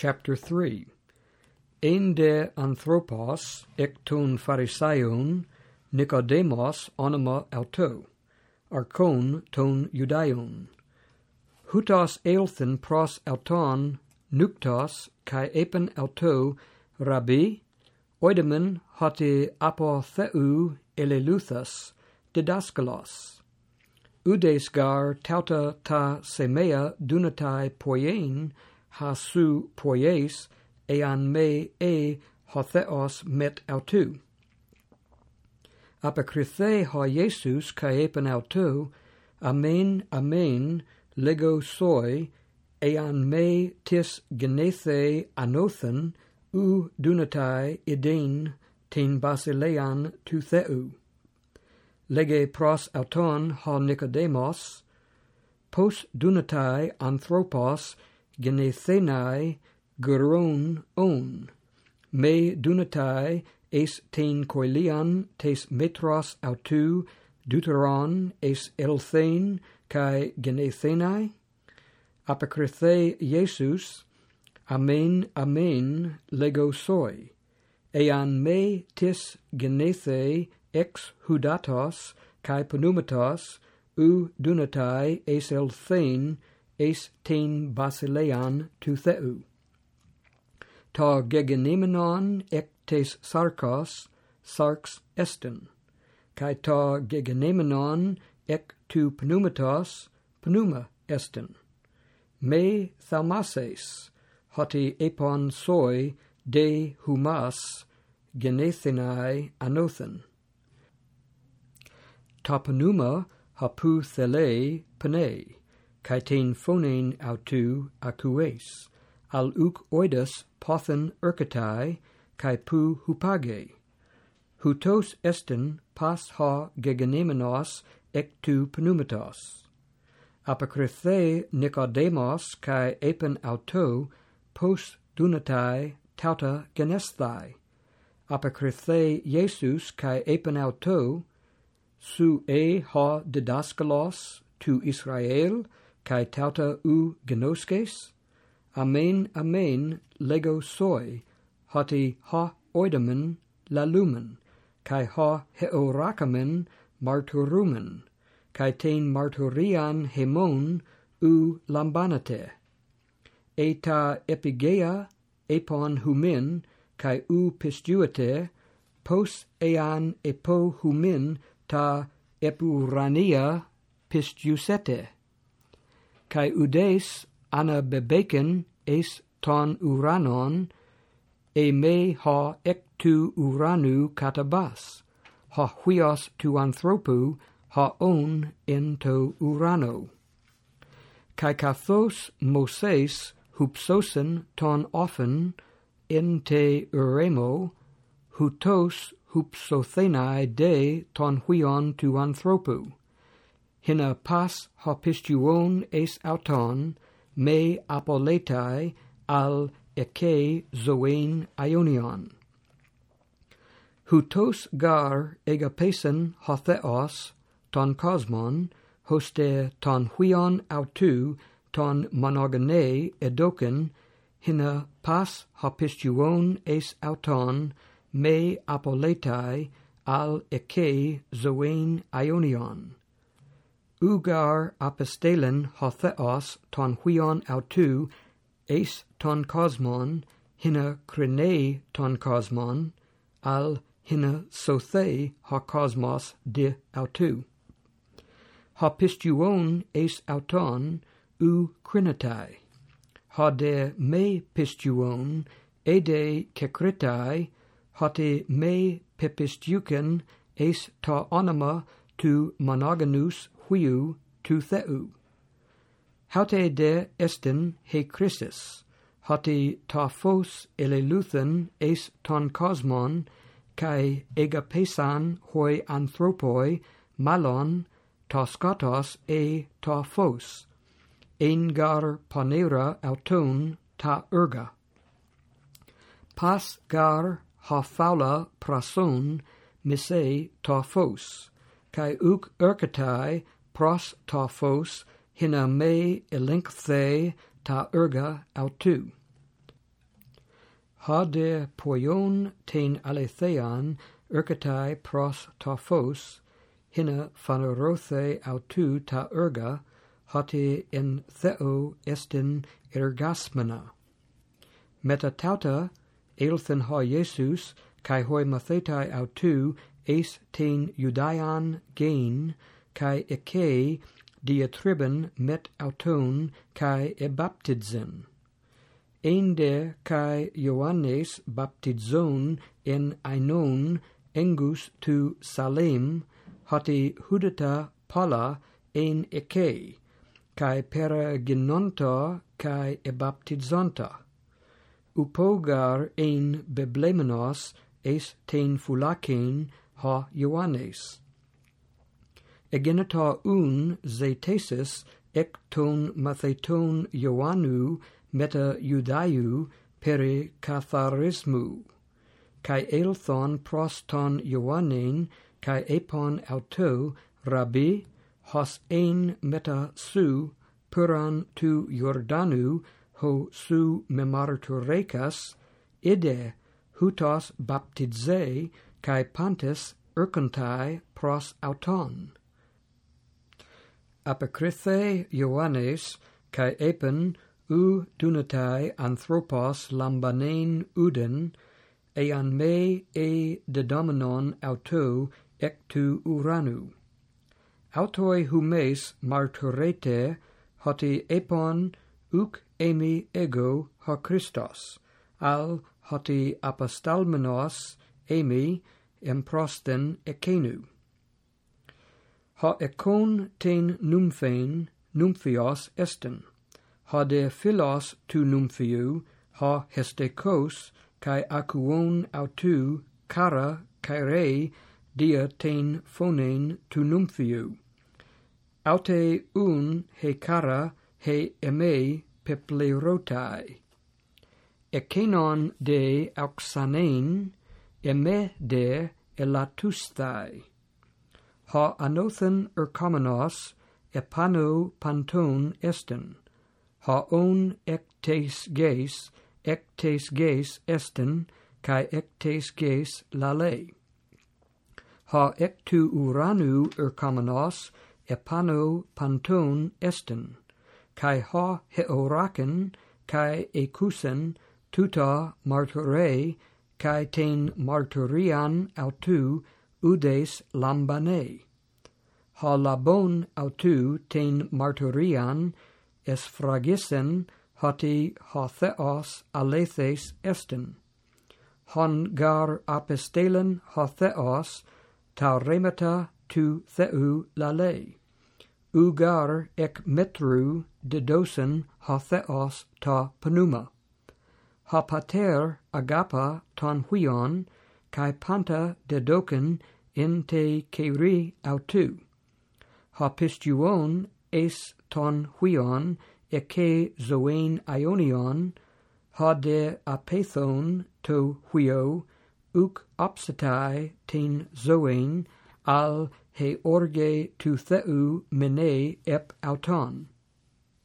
chapter 3. Ein de anthropos ek ton pharisaion Nicodemos onoma auto, archon ton judaion. Hutos eilthen pros auton nuktos kai epen auto rabbi, oidemen hoti apotheu eleluthas didaskalos. Udes gar tauta ta semea dunatai poien hasu poies ean me e hotheos met autou. Apocrythe ha Jesus caepen autou, amen, amen, lego soi, ean me tis genethe anothen, u dunatai idin ten basilean tu theu. Lege pros auton ha Nicodemos, pos dunatai anthropos genethenai geron on, me dunatai es ten koilian tes metros autou deuteron es elthen kai genethenai apokrithe Jesus amen amen lego soi. Ean me tis genethe ex hudatos kai pneumatos u dunatai es elthen es ten basilean tu theu. Ta gegenemenon ectes sarkos, sarx esten, kai ta gegenemenon ec tu pneumatos, pneuma esten. Me thalmases, hoti epon soi de humas, genethenai anothen. Ta pneuma hapu thele pnei, kai tein phonein autou acues, al uc oidas pothen ercatai, kai pu hupage. Hutos estin pas ha gegenemenos ec tu pneumatos. Apocrythe Nicodemos kai epen auto pos dunatai tauta genesthai. Apocrythe Jesus kai epen auto su e ha didaskalos tu Israel kai tauta u genoskes amen amen lego soi hoti ha oidamen la lumen kai ha heorakamen marturumen kai ten marturian hemon u lambanate. Eta epigeia epon humin kai u pistuate pos ean epo humin ta epurania pistiusete kai udes ana bebeken es ton uranon e me ha ectu uranu katabas ha huios tu anthropu ha on ento urano. Kai kathos moses hupsosen ton often ente uremo hutos hupsothenai de ton huion tu anthropu. Hina pas hopistuon es auton, me apoletai al eke zoein ionion. Hutos gar egapesen hotheos ton cosmon, hoste ton huion autu ton monogene edoken, hina pas hopistuon es auton, me apoletai al eke zoein ionion. Ugar apostelen hotheos ton huion autu, eis ton cosmon, hina crene ton cosmon, al hina sothe ha cosmos de autu. Ha pistuon eis auton, u crinatai. Ha de me pistuon, ede cecritai, hoti me pepistuken eis ta onoma tu monogonus huiu tu theu. Haute de estin he Christus, hoti ta phos eleluthen es ton cosmon, kai egapesan hoi anthropoi malon ta katos e ta phos, engar panera auton ta erga. Pas gar ha faula prason mise ta phos, kai uk erkatai pros tophos hina me elinkthe ta erga autu. Ha de poion ten aletheon erkatai pros tophos hina phanerothe autu ta erga hati en theo estin ergasmena. Meta tauta elthen ha Jesus kai hoi mathetai autu eis ten judaian gain kai ekei diatriben met auton kai ebaptizen ende kai Ioannes baptizon en ainon engus tu Salem hoti hudata pala en eke kai pereginonta kai ebaptizonta upogar en beblemenos eis ten fulaken ha Ioannes egenita un zetesis ek ton matheton Ioannu meta Judaiu peri katharismu, kai elthon pros ton kai epon auto rabbi, hos ein meta su, puran tu Jordanu, ho su memarturekas ide hutos baptize, kai pantes erkantai pros auton apocryphe Ioannes kai epen ou dunatai anthropos lambanein uden ean me e dedamenon auto ec tu uranu. Autoi humes marturete hoti epon uc emi ego ho Christos. Al hoti apostalmenos emi emprosten ecenu ha ekon ten numphein numphios esten. Ha de philos tu numphiu ha hestekos kai akuon autu kara kai rei dia ten phonein tu numphiu aute un he kara he eme peplerotai ekenon de auxanein eme de elatustai ha anothen erkomenos epano panton esten, ha on ectes geis, ectes geis esten, kai ectes geis lale. Ha ectu uranu erkomenos epano panton esten, kai ha heoraken, kai ekusen tuta martore kai ten martorian autu, udes lambanei. Ha labon autu ten martorian, es fragisen hoti ha theos alethes estin. Hon gar apestelen ha theos ta remeta tu theu lalei. Ugar ek metru didosen ha theos ta pneuma. Ha pater agapa ton huion kai panta dedoken in te keri autu. Ha pistuon es ton huion e ke zoen ionion, ha de apethon to huio, uc opsitai ten zoen al he orge tu theu mene ep auton.